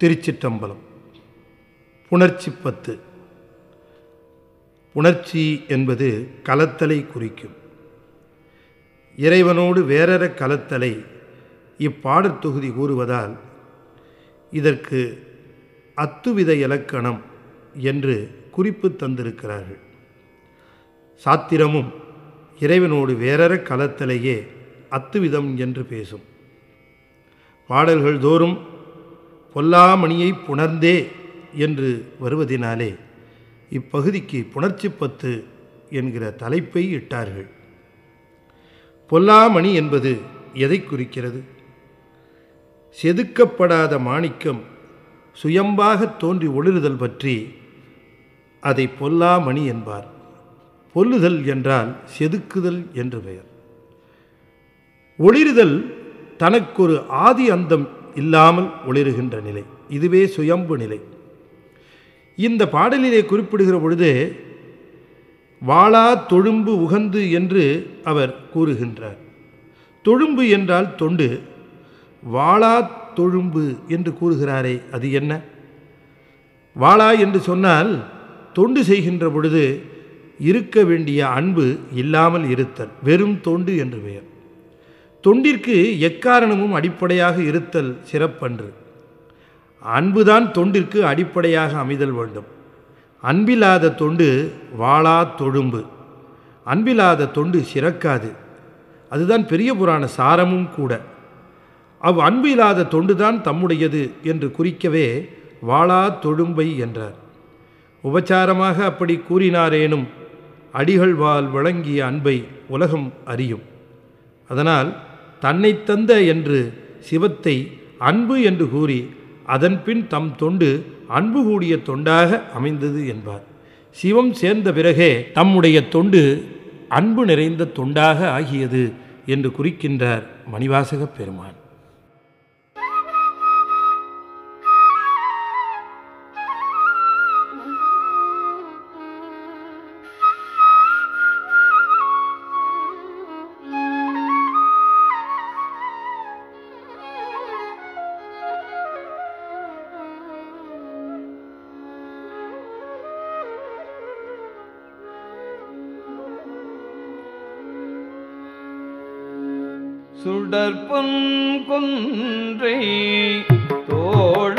திருச்சிற்றம்பலம். புணர்ச்சி பத்து. புணர்ச்சி என்பது கலத்தலை குறிக்கும். இறைவனோடு வேறற கலத்தலை இப்பாடற் தொகுதி கூறுவதால் இதற்கு அத்துவித இலக்கணம் என்று குறிப்பு தந்திருக்கிறார்கள். சாத்திரமும் இறைவனோடு வேறற கலத்தலையே அத்துவிதம் என்று பேசும். பாடல்கள் தோறும் பொல்லாமணியை புணர்ந்தே என்று வருவதினாலே இப்பகுதிக்கு புணர்ச்சி பத்து என்கிற தலைப்பை இட்டார்கள். பொல்லாமணி என்பது எதை குறிக்கிறது? செதுக்கப்படாத மாணிக்கம் சுயம்பாக தோன்றி ஒளிருதல் பற்றி அதை பொல்லாமணி என்பார். பொல்லுதல் என்றால் செதுக்குதல் என்று பெயர். ஒளிருதல் தனக்கொரு ஆதி அந்தம் இல்லாமல் ஒளிருகின்ற நிலை. இதுவே சுயம்பு நிலை. இந்த பாடலிலே குறிப்பிடுகிற பொழுது வாளா தொழும்பு உகந்து என்று அவர் கூறுகின்றார். தொழும்பு என்றால் தொண்டு. வாளா தொழும்பு என்று கூறுகிறாரே அது என்ன? வாளா என்று சொன்னால் தொண்டு செய்கின்ற பொழுது இருக்க வேண்டிய அன்பு இல்லாமல் இருத்தல் வெறும் தொண்டு என்று பெயர். தொண்டிற்கு எக்காரணமும் அடிப்படையாக இருத்தல் சிறப்பன்று. அன்புதான் தொண்டிற்கு அடிப்படையாக அமைதல் வேண்டும். அன்பில்லாத தொண்டு வாளா தொழும்பு. அன்பில்லாத தொண்டு சிறக்காது. அதுதான் பெரிய புராண சாரமும் கூட. அவ் அன்பு இல்லாத தொண்டுதான் தம்முடையது என்று குறிக்கவே வாளா தொழும்பை என்றார். உபச்சாரமாக அப்படி கூறினாரேனும் அடிகள்வால் வழங்கிய அன்பை உலகம் அறியும். அதனால் தன்னை தந்த என்று சிவத்தை அன்பு என்று கூறி அதன்பின் தம் தொண்டு அன்பு கூடிய தொண்டாக அமைந்தது என்பார். சிவம் சேர்ந்த பிறகே தம்முடைய தொண்டு அன்பு நிறைந்த தொண்டாக ஆகியது என்று குறிக்கின்றார் மணிவாசக பெருமான். சுடற்பொன் கொன்றை தோழ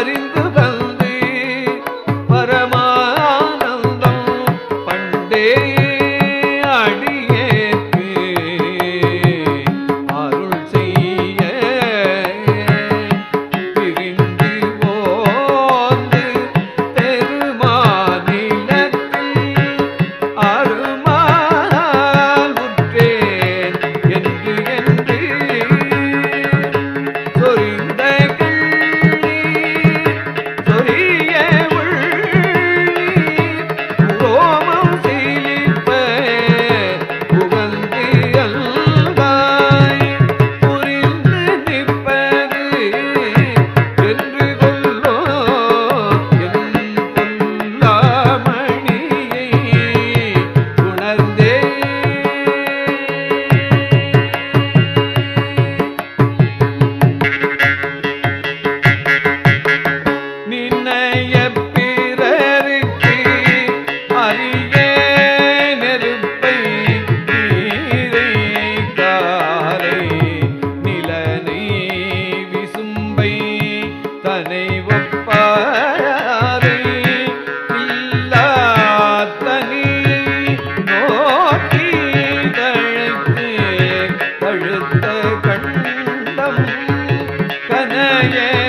அறிந்து yeah.